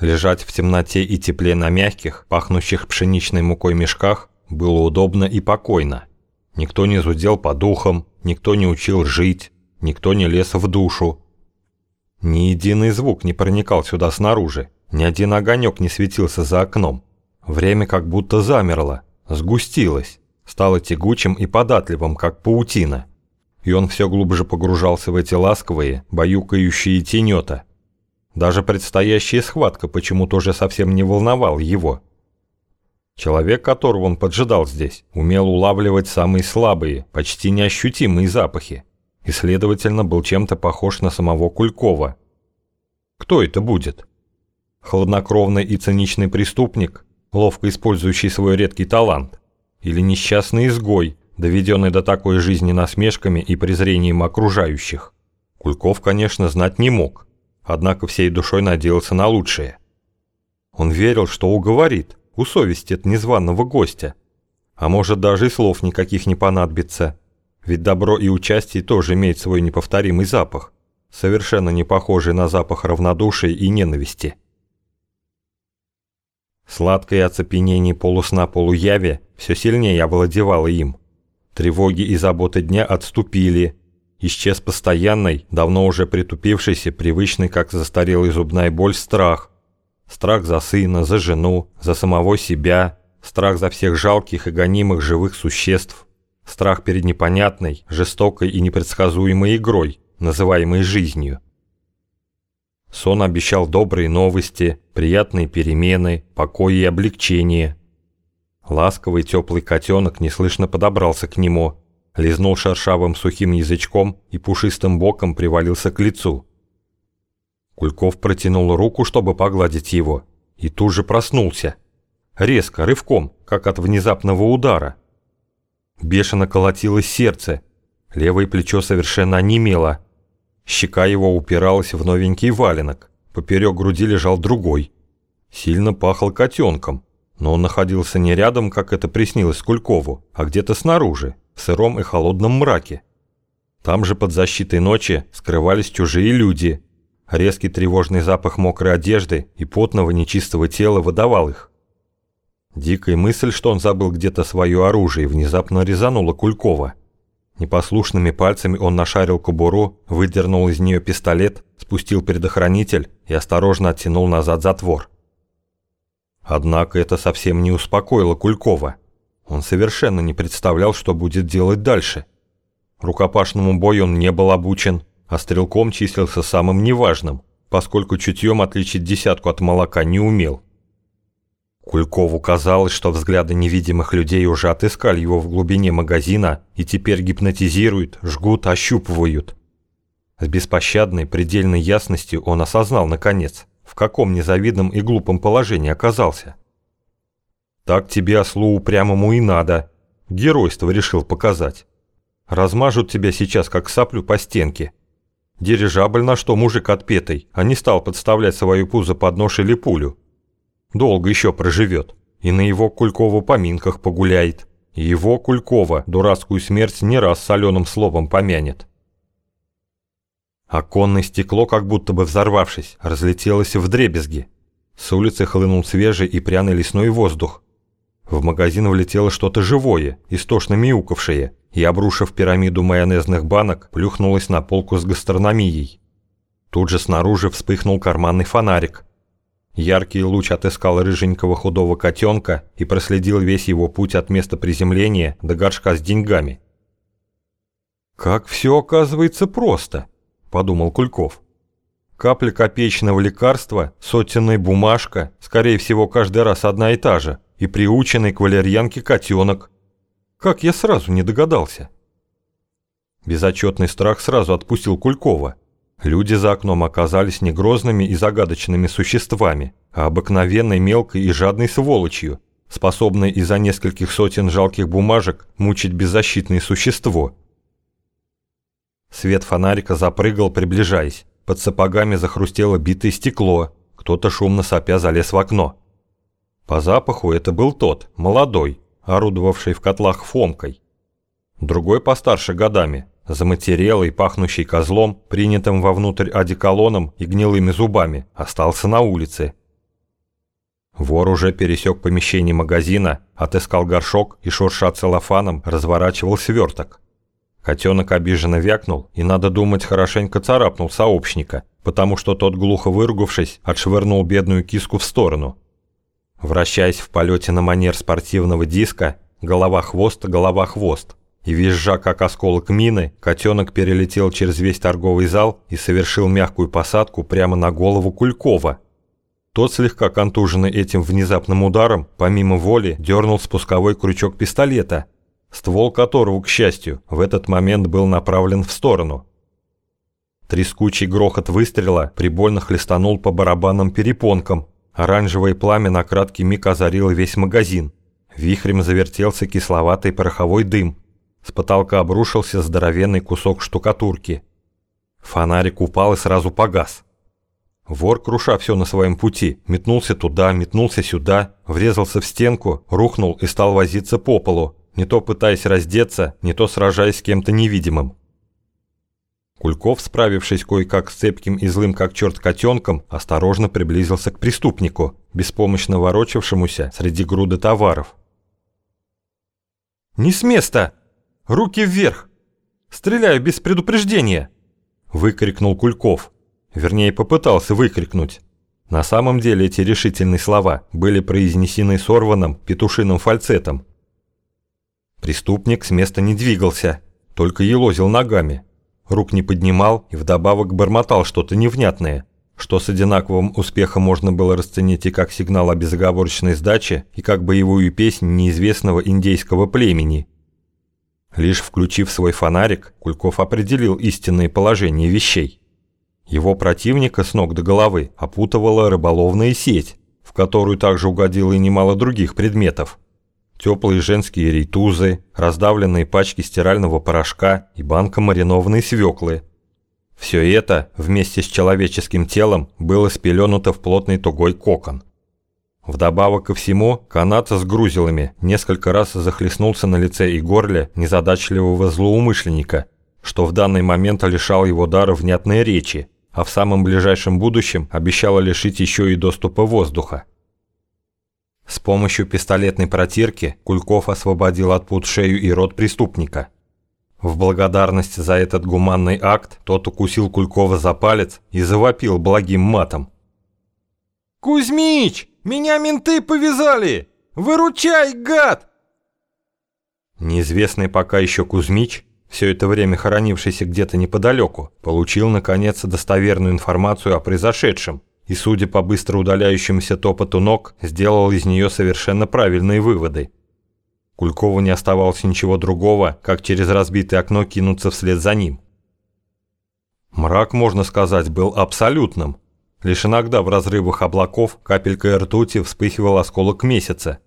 Лежать в темноте и тепле на мягких, пахнущих пшеничной мукой мешках было удобно и покойно. Никто не зудел по духам, никто не учил жить, никто не лез в душу. Ни единый звук не проникал сюда снаружи, ни один огонек не светился за окном. Время как будто замерло, сгустилось, стало тягучим и податливым, как паутина. И он все глубже погружался в эти ласковые, баюкающие тенета – даже предстоящая схватка почему-то уже совсем не волновал его. Человек, которого он поджидал здесь, умел улавливать самые слабые, почти неощутимые запахи, и, следовательно, был чем-то похож на самого Кулькова. Кто это будет? Хладнокровный и циничный преступник, ловко использующий свой редкий талант? Или несчастный изгой, доведенный до такой жизни насмешками и презрением окружающих? Кульков, конечно, знать не мог – однако всей душой надеялся на лучшее. Он верил, что уговорит, усовестит незваного гостя. А может, даже и слов никаких не понадобится. Ведь добро и участие тоже имеет свой неповторимый запах, совершенно не похожий на запах равнодушия и ненависти. Сладкое оцепенение полусна-полуяви все сильнее овладевало им. Тревоги и заботы дня отступили, Исчез постоянный, давно уже притупившийся, привычный, как застарелый зубная боль, страх. Страх за сына, за жену, за самого себя, страх за всех жалких и гонимых живых существ, страх перед непонятной, жестокой и непредсказуемой игрой, называемой жизнью. Сон обещал добрые новости, приятные перемены, покой и облегчение. Ласковый теплый котенок неслышно подобрался к нему, лизнул шершавым сухим язычком и пушистым боком привалился к лицу. Кульков протянул руку, чтобы погладить его, и тут же проснулся. Резко, рывком, как от внезапного удара. Бешено колотилось сердце, левое плечо совершенно онемело. Щека его упиралась в новенький валенок, поперек груди лежал другой. Сильно пахал котенком, но он находился не рядом, как это приснилось Кулькову, а где-то снаружи, сыром и холодном мраке. Там же под защитой ночи скрывались чужие люди. Резкий тревожный запах мокрой одежды и потного нечистого тела выдавал их. Дикая мысль, что он забыл где-то свое оружие, внезапно резанула Кулькова. Непослушными пальцами он нашарил кобуру, выдернул из нее пистолет, спустил предохранитель и осторожно оттянул назад затвор. Однако это совсем не успокоило Кулькова. Он совершенно не представлял, что будет делать дальше. Рукопашному бою он не был обучен, а стрелком числился самым неважным, поскольку чутьем отличить десятку от молока не умел. Кулькову казалось, что взгляды невидимых людей уже отыскали его в глубине магазина и теперь гипнотизируют, жгут, ощупывают. С беспощадной, предельной ясностью он осознал, наконец, в каком незавидном и глупом положении оказался. Так тебе, ослу упрямому, и надо. Геройство решил показать. Размажут тебя сейчас, как саплю по стенке. Дирижабль на что мужик отпетый, а не стал подставлять свою пузо под нож или пулю. Долго еще проживет, и на его Кулькову поминках погуляет. И его Кулькова дурацкую смерть не раз соленым словом помянет. Оконное стекло, как будто бы взорвавшись, разлетелось в дребезги. С улицы хлынул свежий и пряный лесной воздух, в магазин влетело что-то живое, истошно мяукавшее, и, обрушив пирамиду майонезных банок, плюхнулось на полку с гастрономией. Тут же снаружи вспыхнул карманный фонарик. Яркий луч отыскал рыженького худого котенка и проследил весь его путь от места приземления до горшка с деньгами. «Как все оказывается просто», – подумал Кульков. «Капля копеечного лекарства, сотенная бумажка, скорее всего, каждый раз одна и та же – и приученный к валерьянке котенок. Как я сразу не догадался? Безотчетный страх сразу отпустил Кулькова. Люди за окном оказались не грозными и загадочными существами, а обыкновенной мелкой и жадной сволочью, способной из-за нескольких сотен жалких бумажек мучить беззащитное существо. Свет фонарика запрыгал, приближаясь. Под сапогами захрустело битое стекло. Кто-то шумно сопя залез в окно. По запаху это был тот, молодой, орудовавший в котлах Фомкой. Другой постарше годами, заматерелый, пахнущий козлом, принятым вовнутрь одеколоном и гнилыми зубами, остался на улице. Вор уже пересек помещение магазина, отыскал горшок и, шурша целлофаном, разворачивал сверток. Котенок обиженно вякнул и, надо думать, хорошенько царапнул сообщника, потому что тот, глухо выругавшись, отшвырнул бедную киску в сторону. Вращаясь в полете на манер спортивного диска, голова-хвост, голова-хвост, и визжа, как осколок мины, котенок перелетел через весь торговый зал и совершил мягкую посадку прямо на голову Кулькова. Тот, слегка контуженный этим внезапным ударом, помимо воли, дернул спусковой крючок пистолета – ствол которого, к счастью, в этот момент был направлен в сторону. Трескучий грохот выстрела прибольно хлестанул по барабанным перепонкам. Оранжевое пламя на краткий миг озарило весь магазин. Вихрем завертелся кисловатый пороховой дым. С потолка обрушился здоровенный кусок штукатурки. Фонарик упал и сразу погас. Вор, круша все на своем пути, метнулся туда, метнулся сюда, врезался в стенку, рухнул и стал возиться по полу, не то пытаясь раздеться, не то сражаясь с кем-то невидимым. Кульков, справившись кое-как с цепким и злым как черт котенком, осторожно приблизился к преступнику, беспомощно ворочавшемуся среди груды товаров. «Не с места! Руки вверх! Стреляю без предупреждения!» выкрикнул Кульков. Вернее, попытался выкрикнуть. На самом деле эти решительные слова были произнесены сорванным петушиным фальцетом, Преступник с места не двигался, только елозил ногами. Рук не поднимал и вдобавок бормотал что-то невнятное, что с одинаковым успехом можно было расценить и как сигнал о безоговорочной сдаче, и как боевую песнь неизвестного индейского племени. Лишь включив свой фонарик, Кульков определил истинное положение вещей. Его противника с ног до головы опутывала рыболовная сеть, в которую также угодило и немало других предметов теплые женские рейтузы, раздавленные пачки стирального порошка и банка маринованной свеклы. Все это вместе с человеческим телом было спеленуто в плотный тугой кокон. Вдобавок ко всему, канат с грузилами несколько раз захлестнулся на лице и горле незадачливого злоумышленника, что в данный момент лишал его дара внятной речи, а в самом ближайшем будущем обещало лишить еще и доступа воздуха. С помощью пистолетной протирки Кульков освободил от пут шею и рот преступника. В благодарность за этот гуманный акт тот укусил Кулькова за палец и завопил благим матом. «Кузьмич, меня менты повязали! Выручай, гад!» Неизвестный пока еще Кузьмич, все это время хоронившийся где-то неподалеку, получил наконец достоверную информацию о произошедшем и, судя по быстро удаляющемуся топоту ног, сделал из нее совершенно правильные выводы. Кулькову не оставалось ничего другого, как через разбитое окно кинуться вслед за ним. Мрак, можно сказать, был абсолютным. Лишь иногда в разрывах облаков капелькой ртути вспыхивал осколок месяца.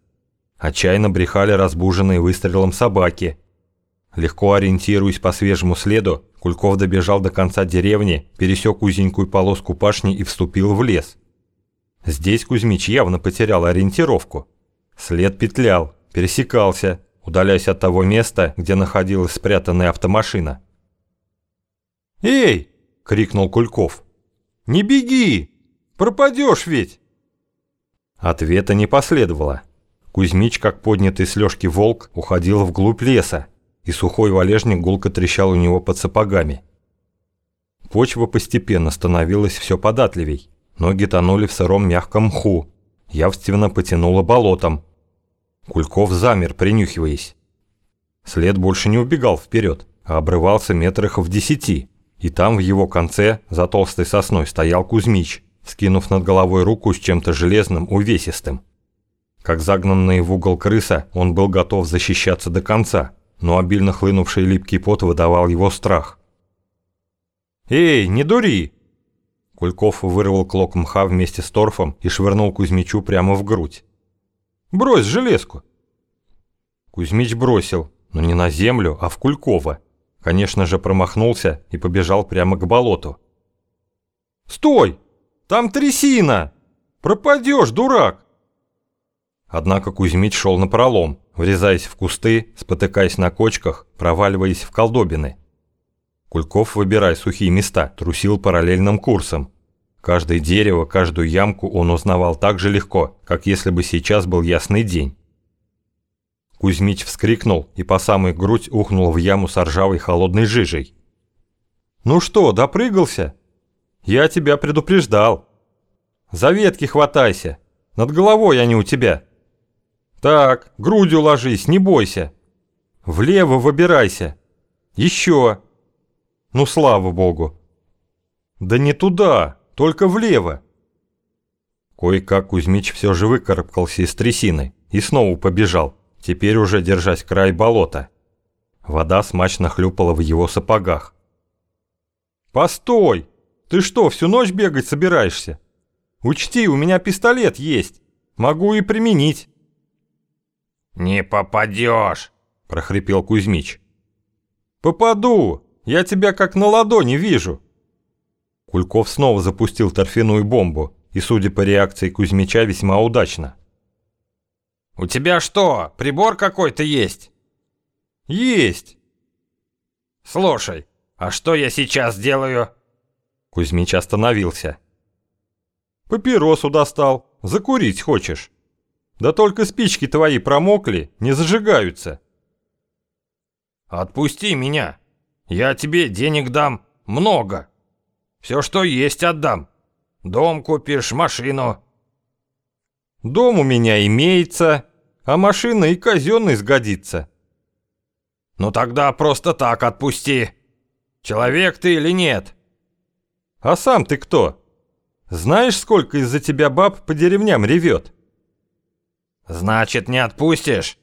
Отчаянно брехали разбуженные выстрелом собаки. Легко ориентируясь по свежему следу, Кульков добежал до конца деревни, пересек узенькую полоску пашни и вступил в лес. Здесь Кузьмич явно потерял ориентировку. След петлял, пересекался, удаляясь от того места, где находилась спрятанная автомашина. «Эй!» — крикнул Кульков. «Не беги! Пропадешь ведь!» Ответа не последовало. Кузьмич, как поднятый с лёжки волк, уходил вглубь леса, и сухой валежник гулко трещал у него под сапогами. Почва постепенно становилась все податливей. Ноги тонули в сыром мягком мху. Явственно потянуло болотом. Кульков замер, принюхиваясь. След больше не убегал вперед, а обрывался метрах в десяти. И там в его конце, за толстой сосной, стоял Кузьмич, скинув над головой руку с чем-то железным, увесистым. Как загнанный в угол крыса, он был готов защищаться до конца, но обильно хлынувший липкий пот выдавал его страх. «Эй, не дури!» Кульков вырвал клок мха вместе с торфом и швырнул Кузьмичу прямо в грудь. «Брось железку!» Кузьмич бросил, но не на землю, а в Кулькова. Конечно же, промахнулся и побежал прямо к болоту. «Стой! Там трясина! Пропадешь, дурак!» Однако Кузьмич шел на пролом, врезаясь в кусты, спотыкаясь на кочках, проваливаясь в колдобины. Кульков, выбирая сухие места, трусил параллельным курсом. Каждое дерево, каждую ямку он узнавал так же легко, как если бы сейчас был ясный день. Кузьмич вскрикнул и по самой грудь ухнул в яму с ржавой холодной жижей. «Ну что, допрыгался? Я тебя предупреждал. За ветки хватайся, над головой они у тебя. Так, грудью ложись, не бойся. Влево выбирайся. Еще. Ну, слава богу. Да не туда, только влево. Кое-как Кузьмич все же выкарабкался из трясины и снова побежал, теперь уже держась край болота. Вода смачно хлюпала в его сапогах. «Постой! Ты что, всю ночь бегать собираешься? Учти, у меня пистолет есть. Могу и применить». «Не попадешь!» – прохрипел Кузьмич. «Попаду! Я тебя как на ладони вижу!» Кульков снова запустил торфяную бомбу, и, судя по реакции Кузьмича, весьма удачно. «У тебя что, прибор какой-то есть?» «Есть!» «Слушай, а что я сейчас делаю?» Кузьмич остановился. «Папиросу достал. Закурить хочешь? Да только спички твои промокли, не зажигаются». «Отпусти меня. Я тебе денег дам много». Все, что есть, отдам. Дом купишь, машину. Дом у меня имеется, а машина и казенный сгодится. Ну тогда просто так отпусти. Человек ты или нет? А сам ты кто? Знаешь, сколько из-за тебя баб по деревням ревет? Значит, не отпустишь?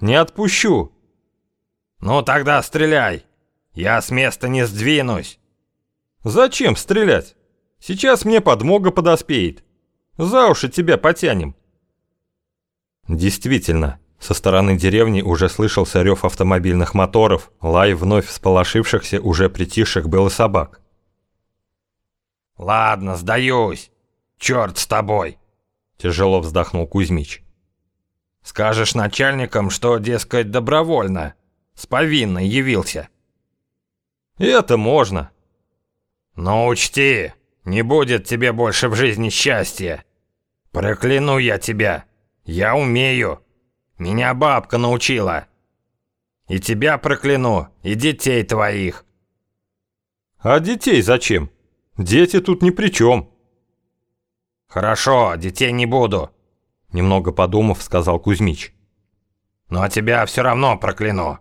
Не отпущу. Ну тогда стреляй. Я с места не сдвинусь. «Зачем стрелять? Сейчас мне подмога подоспеет. За уши тебя потянем». Действительно, со стороны деревни уже слышался рев автомобильных моторов, лай вновь всполошившихся, уже притихших было собак. «Ладно, сдаюсь. Черт с тобой!» Тяжело вздохнул Кузьмич. «Скажешь начальникам, что, дескать, добровольно, с повинной явился». «Это можно», но учти, не будет тебе больше в жизни счастья. Прокляну я тебя. Я умею. Меня бабка научила. И тебя прокляну, и детей твоих. А детей зачем? Дети тут ни при чем. Хорошо, детей не буду. Немного подумав, сказал Кузьмич. Но тебя все равно прокляну.